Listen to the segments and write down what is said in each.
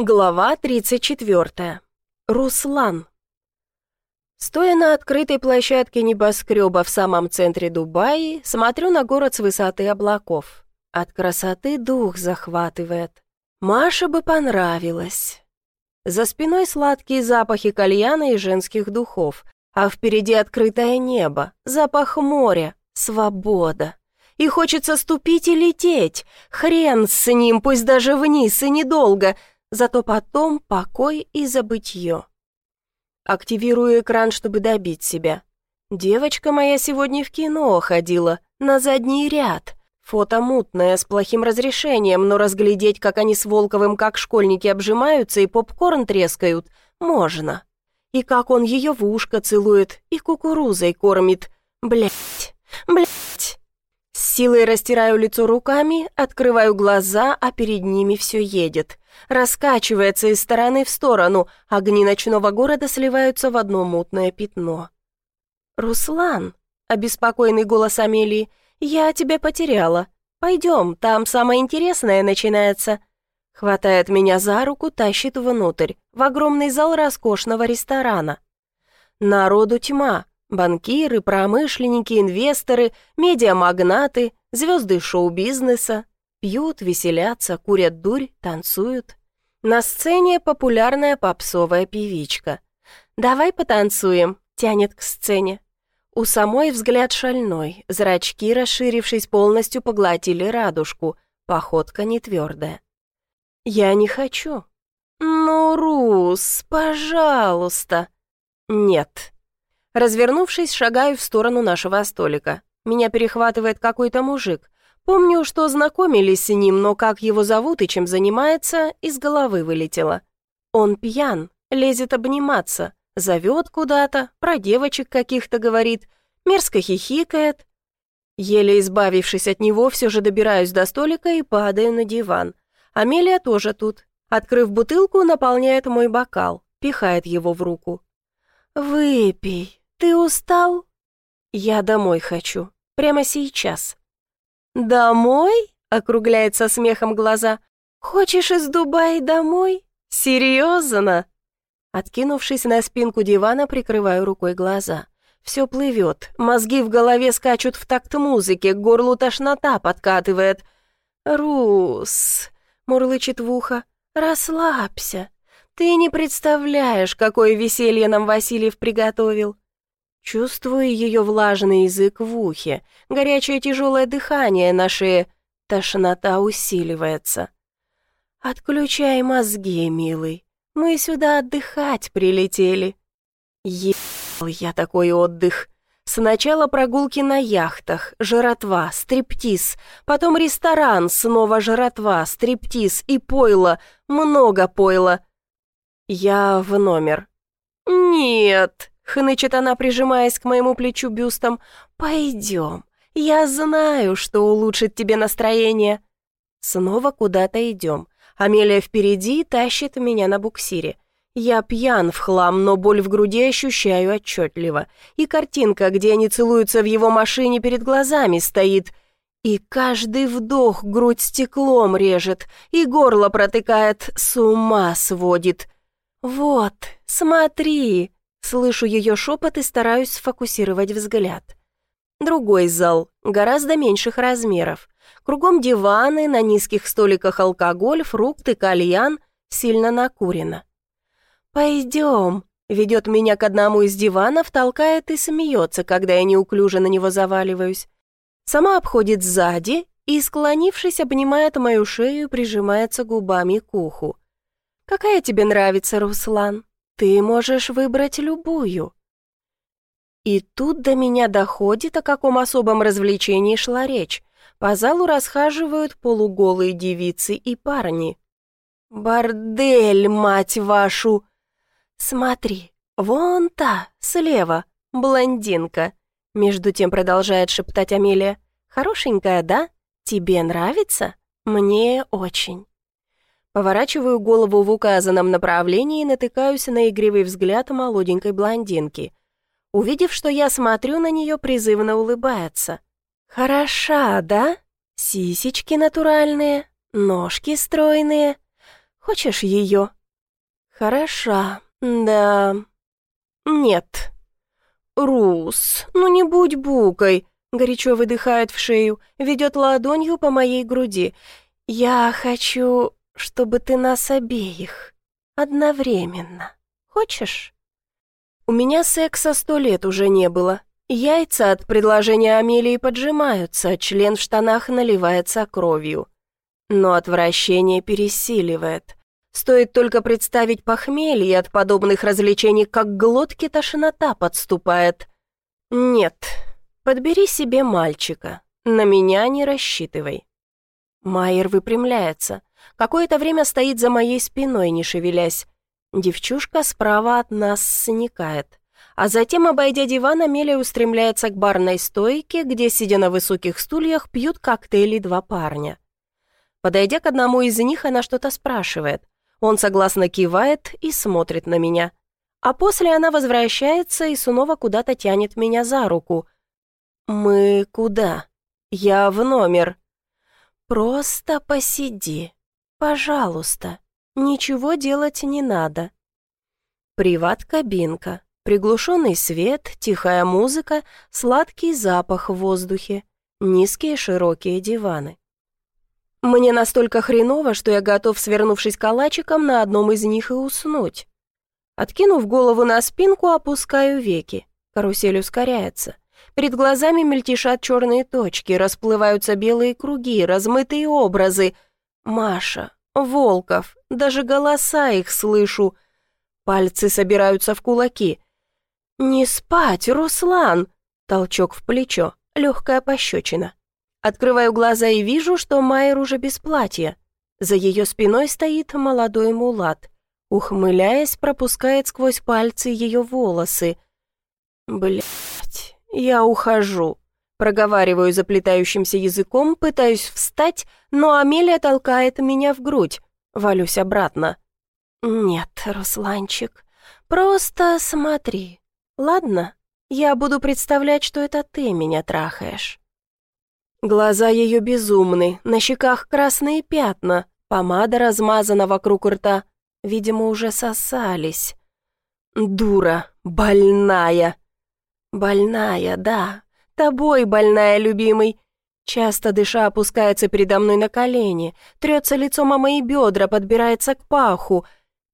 Глава 34. Руслан. Стоя на открытой площадке небоскреба в самом центре Дубаи, смотрю на город с высоты облаков. От красоты дух захватывает. Маше бы понравилось. За спиной сладкие запахи кальяна и женских духов, а впереди открытое небо, запах моря, свобода. И хочется ступить и лететь. Хрен с ним, пусть даже вниз и недолго — зато потом покой и забытье. Активирую экран, чтобы добить себя. Девочка моя сегодня в кино ходила, на задний ряд. Фото мутное, с плохим разрешением, но разглядеть, как они с Волковым, как школьники, обжимаются и попкорн трескают, можно. И как он ее в ушко целует и кукурузой кормит. Блять, блять. Силой растираю лицо руками, открываю глаза, а перед ними все едет раскачивается из стороны в сторону, огни ночного города сливаются в одно мутное пятно. «Руслан», — обеспокоенный голос Амелии, — «я тебя потеряла. Пойдем, там самое интересное начинается». Хватает меня за руку, тащит внутрь, в огромный зал роскошного ресторана. Народу тьма, банкиры, промышленники, инвесторы, медиамагнаты, звезды шоу-бизнеса, Пьют, веселятся, курят дурь, танцуют. На сцене популярная попсовая певичка. «Давай потанцуем», — тянет к сцене. У самой взгляд шальной, зрачки, расширившись полностью, поглотили радужку, походка не твердая. «Я не хочу». «Ну, Рус, пожалуйста». «Нет». Развернувшись, шагаю в сторону нашего столика. Меня перехватывает какой-то мужик. Помню, что знакомились с ним, но как его зовут и чем занимается, из головы вылетело. Он пьян, лезет обниматься, зовет куда-то, про девочек каких-то говорит, мерзко хихикает. Еле избавившись от него, все же добираюсь до столика и падаю на диван. Амелия тоже тут. Открыв бутылку, наполняет мой бокал, пихает его в руку. «Выпей. Ты устал?» «Я домой хочу. Прямо сейчас». «Домой?» — округляет со смехом глаза. «Хочешь из Дубая домой? Серьезно?» Откинувшись на спинку дивана, прикрываю рукой глаза. Все плывет, мозги в голове скачут в такт музыки, к горлу тошнота подкатывает. «Рус!» — мурлычет в ухо. «Расслабься. Ты не представляешь, какое веселье нам Васильев приготовил. Чувствую ее влажный язык в ухе, горячее тяжелое дыхание на шее. Тошнота усиливается. «Отключай мозги, милый. Мы сюда отдыхать прилетели». Ел я такой отдых. Сначала прогулки на яхтах, жратва, стриптиз, потом ресторан, снова жратва, стриптиз и пойло, много пойла. Я в номер. «Нет», Хнычет она, прижимаясь к моему плечу бюстом. «Пойдем. Я знаю, что улучшит тебе настроение». Снова куда-то идем. Амелия впереди тащит меня на буксире. Я пьян в хлам, но боль в груди ощущаю отчетливо. И картинка, где они целуются в его машине, перед глазами стоит. И каждый вдох грудь стеклом режет, и горло протыкает, с ума сводит. «Вот, смотри!» Слышу ее шепот и стараюсь сфокусировать взгляд. Другой зал, гораздо меньших размеров. Кругом диваны, на низких столиках алкоголь, фрукты, кальян, сильно накурено. «Пойдем», — ведет меня к одному из диванов, толкает и смеется, когда я неуклюже на него заваливаюсь. Сама обходит сзади и, склонившись, обнимает мою шею и прижимается губами к уху. «Какая тебе нравится, Руслан?» Ты можешь выбрать любую. И тут до меня доходит, о каком особом развлечении шла речь. По залу расхаживают полуголые девицы и парни. «Бордель, мать вашу!» «Смотри, вон та, слева, блондинка», между тем продолжает шептать Амелия. «Хорошенькая, да? Тебе нравится? Мне очень». Поворачиваю голову в указанном направлении и натыкаюсь на игривый взгляд молоденькой блондинки. Увидев, что я смотрю на нее, призывно улыбается. «Хороша, да? Сисечки натуральные, ножки стройные. Хочешь ее?» «Хороша, да...» «Нет». «Рус, ну не будь букой», — горячо выдыхает в шею, ведет ладонью по моей груди. «Я хочу, чтобы ты нас обеих. Одновременно. Хочешь?» У меня секса сто лет уже не было. Яйца от предложения Амелии поджимаются, член в штанах наливается кровью. Но отвращение пересиливает. Стоит только представить похмелье от подобных развлечений, как глотки тошнота подступает. Нет, подбери себе мальчика, на меня не рассчитывай. Майер выпрямляется. Какое-то время стоит за моей спиной, не шевелясь. Девчушка справа от нас сникает. А затем, обойдя диван, Амелия устремляется к барной стойке, где, сидя на высоких стульях, пьют коктейли два парня. Подойдя к одному из них, она что-то спрашивает. Он согласно кивает и смотрит на меня. А после она возвращается и снова куда-то тянет меня за руку. «Мы куда?» «Я в номер». «Просто посиди. Пожалуйста». Ничего делать не надо. Приват-кабинка, приглушенный свет, тихая музыка, сладкий запах в воздухе, низкие широкие диваны. Мне настолько хреново, что я готов, свернувшись калачиком, на одном из них и уснуть. Откинув голову на спинку, опускаю веки. Карусель ускоряется. Перед глазами мельтешат черные точки, расплываются белые круги, размытые образы. Маша, Волков, даже голоса их слышу. Пальцы собираются в кулаки. «Не спать, Руслан!» Толчок в плечо, легкая пощечина. Открываю глаза и вижу, что Майер уже без платья. За ее спиной стоит молодой мулат. Ухмыляясь, пропускает сквозь пальцы ее волосы. Блять, я ухожу. Проговариваю заплетающимся языком, пытаюсь встать, но Амелия толкает меня в грудь. Валюсь обратно. «Нет, Русланчик, просто смотри. Ладно, я буду представлять, что это ты меня трахаешь». Глаза ее безумны, на щеках красные пятна, помада размазана вокруг рта. Видимо, уже сосались. Дура, больная. Больная, да, Тобой, больная, любимый!» Часто дыша опускается передо мной на колени, трется лицом о мои бедра, подбирается к паху.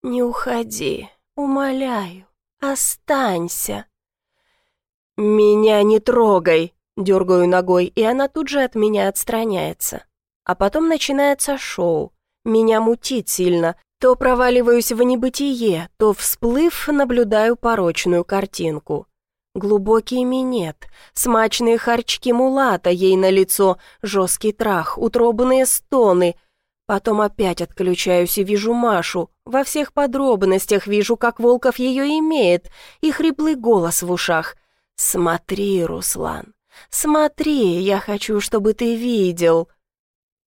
«Не уходи, умоляю, останься!» «Меня не трогай!» — дергаю ногой, и она тут же от меня отстраняется. А потом начинается шоу. Меня мутит сильно. То проваливаюсь в небытие, то, всплыв, наблюдаю порочную картинку. Глубокий минет, смачные харчки мулата ей на лицо, жесткий трах, утробные стоны. Потом опять отключаюсь и вижу Машу. Во всех подробностях вижу, как Волков ее имеет, и хриплый голос в ушах. «Смотри, Руслан, смотри, я хочу, чтобы ты видел».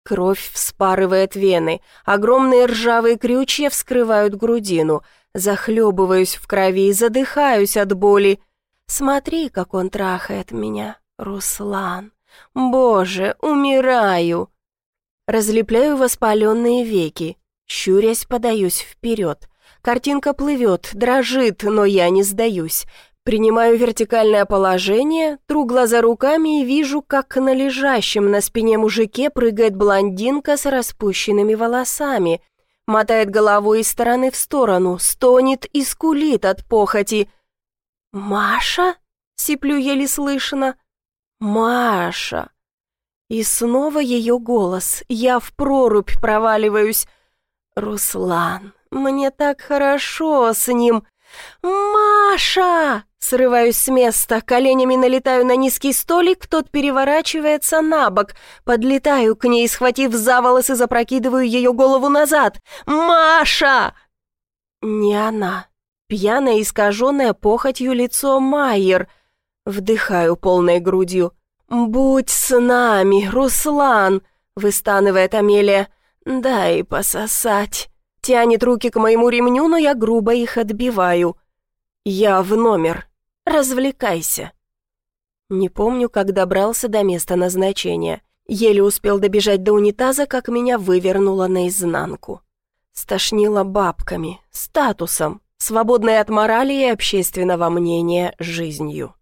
Кровь вспарывает вены, огромные ржавые крючья вскрывают грудину. Захлебываюсь в крови и задыхаюсь от боли. Смотри, как он трахает меня, Руслан. Боже, умираю. Разлепляю воспаленные веки. Щурясь, подаюсь вперед. Картинка плывет, дрожит, но я не сдаюсь. Принимаю вертикальное положение, тру глаза руками и вижу, как на лежащем на спине мужике прыгает блондинка с распущенными волосами. Мотает головой из стороны в сторону, стонет и скулит от похоти – «Маша?» — сиплю еле слышно. «Маша!» И снова ее голос. Я в прорубь проваливаюсь. «Руслан, мне так хорошо с ним!» «Маша!» Срываюсь с места, коленями налетаю на низкий столик, тот переворачивается на бок. Подлетаю к ней, схватив за волосы, запрокидываю ее голову назад. «Маша!» Не она. Пьяное, искаженное похотью лицо Майер. Вдыхаю полной грудью. «Будь с нами, Руслан!» — выстанывает Амелия. «Дай пососать». Тянет руки к моему ремню, но я грубо их отбиваю. «Я в номер. Развлекайся». Не помню, как добрался до места назначения. Еле успел добежать до унитаза, как меня вывернуло наизнанку. Стошнило бабками, статусом, свободной от морали и общественного мнения жизнью.